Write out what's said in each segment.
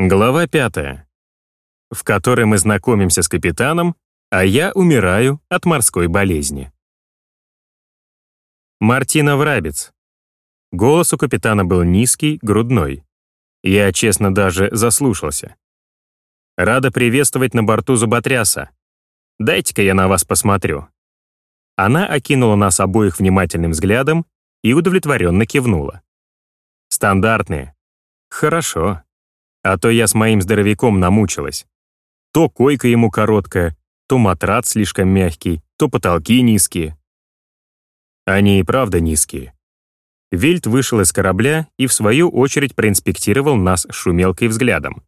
Глава пятая, в которой мы знакомимся с капитаном, а я умираю от морской болезни. Мартина Врабец. Голос у капитана был низкий, грудной. Я, честно, даже заслушался. Рада приветствовать на борту зуботряса. Дайте-ка я на вас посмотрю. Она окинула нас обоих внимательным взглядом и удовлетворенно кивнула. Стандартные. Хорошо. А то я с моим здоровяком намучилась. То койка ему короткая, то матрац слишком мягкий, то потолки низкие. Они и правда низкие. Вильд вышел из корабля и в свою очередь проинспектировал нас шумелкой взглядом.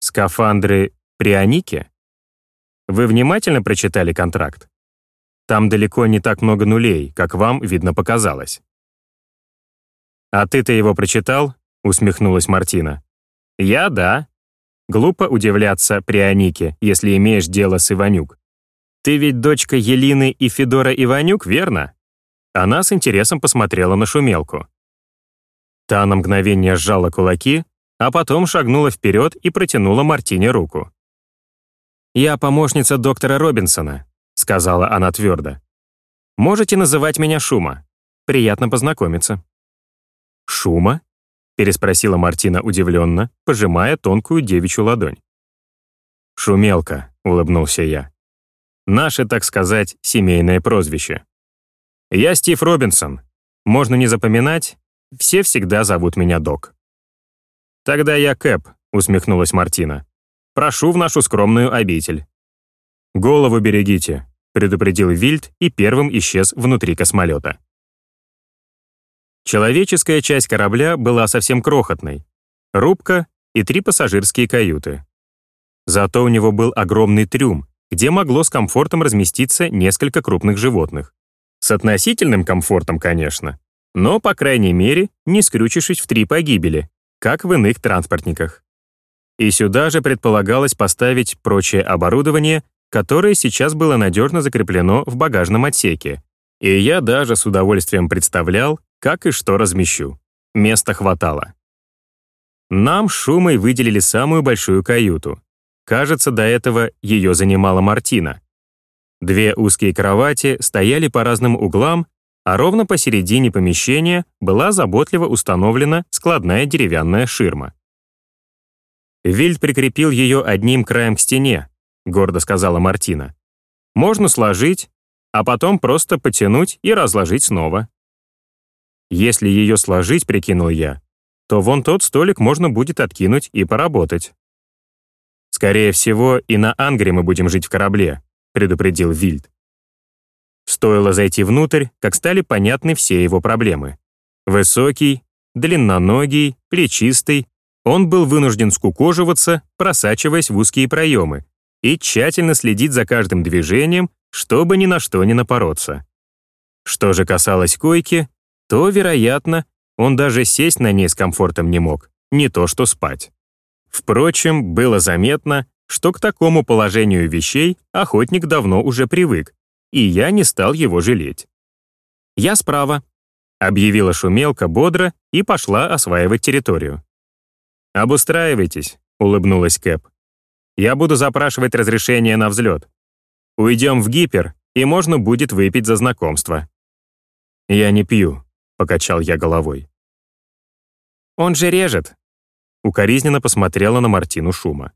Скафандры прионики? Вы внимательно прочитали контракт? Там далеко не так много нулей, как вам, видно, показалось. «А ты-то его прочитал?» — усмехнулась Мартина. «Я — да. Глупо удивляться Прионике, если имеешь дело с Иванюк. Ты ведь дочка Елины и Федора Иванюк, верно?» Она с интересом посмотрела на шумелку. Та на мгновение сжала кулаки, а потом шагнула вперед и протянула Мартине руку. «Я помощница доктора Робинсона», — сказала она твердо. «Можете называть меня Шума. Приятно познакомиться». «Шума?» Переспросила Мартина удивленно, пожимая тонкую девичью ладонь. «Шумелка», — улыбнулся я. «Наше, так сказать, семейное прозвище. Я Стив Робинсон. Можно не запоминать, все всегда зовут меня Док». «Тогда я Кэп», — усмехнулась Мартина. «Прошу в нашу скромную обитель». «Голову берегите», — предупредил Вильд и первым исчез внутри космолета. Человеческая часть корабля была совсем крохотной. Рубка и три пассажирские каюты. Зато у него был огромный трюм, где могло с комфортом разместиться несколько крупных животных. С относительным комфортом, конечно, но, по крайней мере, не скрючившись в три погибели, как в иных транспортниках. И сюда же предполагалось поставить прочее оборудование, которое сейчас было надежно закреплено в багажном отсеке. И я даже с удовольствием представлял, как и что размещу. Места хватало. Нам шумой выделили самую большую каюту. Кажется, до этого ее занимала Мартина. Две узкие кровати стояли по разным углам, а ровно посередине помещения была заботливо установлена складная деревянная ширма. Вильд прикрепил ее одним краем к стене, гордо сказала Мартина. Можно сложить, а потом просто потянуть и разложить снова. Если ее сложить, прикинул я, то вон тот столик можно будет откинуть и поработать. «Скорее всего, и на Ангре мы будем жить в корабле», предупредил Вильд. Стоило зайти внутрь, как стали понятны все его проблемы. Высокий, длинноногий, плечистый, он был вынужден скукоживаться, просачиваясь в узкие проемы, и тщательно следить за каждым движением, чтобы ни на что не напороться. Что же касалось койки, то, вероятно, он даже сесть на ней с комфортом не мог, не то что спать. Впрочем, было заметно, что к такому положению вещей охотник давно уже привык, и я не стал его жалеть. «Я справа», — объявила шумелка бодро и пошла осваивать территорию. «Обустраивайтесь», — улыбнулась Кэп. «Я буду запрашивать разрешение на взлет. Уйдем в гипер, и можно будет выпить за знакомство». «Я не пью», покачал я головой. «Он же режет!» Укоризненно посмотрела на Мартину Шума.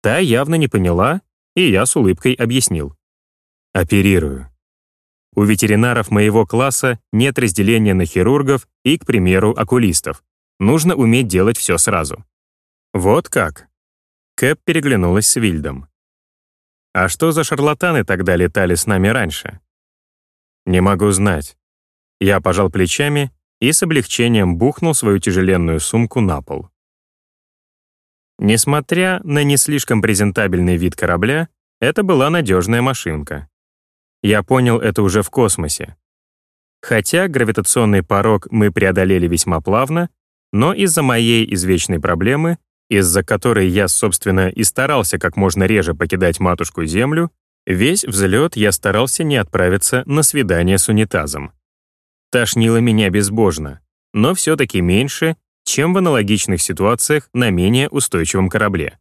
Та явно не поняла, и я с улыбкой объяснил. «Оперирую. У ветеринаров моего класса нет разделения на хирургов и, к примеру, окулистов. Нужно уметь делать все сразу». «Вот как?» Кэп переглянулась с Вильдом. «А что за шарлатаны тогда летали с нами раньше?» «Не могу знать. Я пожал плечами и с облегчением бухнул свою тяжеленную сумку на пол. Несмотря на не слишком презентабельный вид корабля, это была надежная машинка. Я понял это уже в космосе. Хотя гравитационный порог мы преодолели весьма плавно, но из-за моей извечной проблемы, из-за которой я, собственно, и старался как можно реже покидать матушку Землю, весь взлет я старался не отправиться на свидание с унитазом. Тошнило меня безбожно, но все-таки меньше, чем в аналогичных ситуациях на менее устойчивом корабле.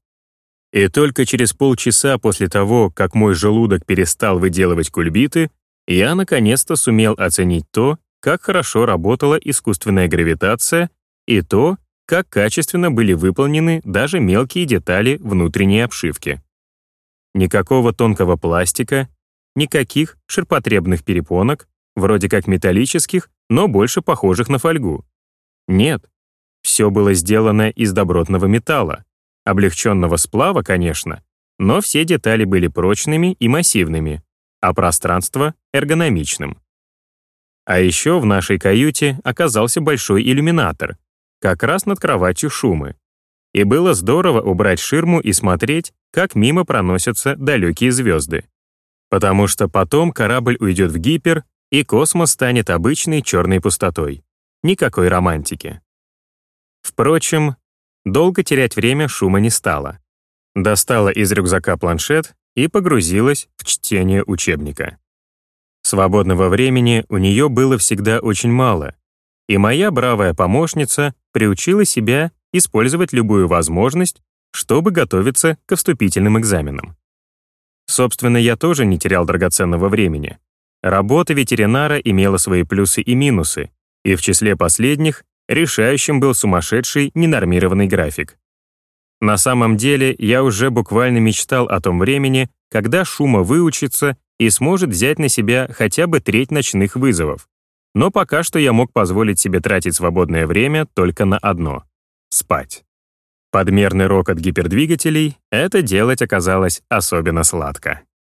И только через полчаса после того, как мой желудок перестал выделывать кульбиты, я наконец-то сумел оценить то, как хорошо работала искусственная гравитация и то, как качественно были выполнены даже мелкие детали внутренней обшивки. Никакого тонкого пластика, никаких ширпотребных перепонок, вроде как металлических, но больше похожих на фольгу. Нет, все было сделано из добротного металла, облегченного сплава, конечно, но все детали были прочными и массивными, а пространство — эргономичным. А еще в нашей каюте оказался большой иллюминатор, как раз над кроватью шумы. И было здорово убрать ширму и смотреть, как мимо проносятся далекие звезды. Потому что потом корабль уйдет в гипер, и космос станет обычной черной пустотой. Никакой романтики. Впрочем, долго терять время шума не стало. Достала из рюкзака планшет и погрузилась в чтение учебника. Свободного времени у нее было всегда очень мало, и моя бравая помощница приучила себя использовать любую возможность, чтобы готовиться к вступительным экзаменам. Собственно, я тоже не терял драгоценного времени. Работа ветеринара имела свои плюсы и минусы, и в числе последних решающим был сумасшедший ненормированный график. На самом деле, я уже буквально мечтал о том времени, когда Шума выучится и сможет взять на себя хотя бы треть ночных вызовов. Но пока что я мог позволить себе тратить свободное время только на одно — спать. Подмерный рокот гипердвигателей — это делать оказалось особенно сладко.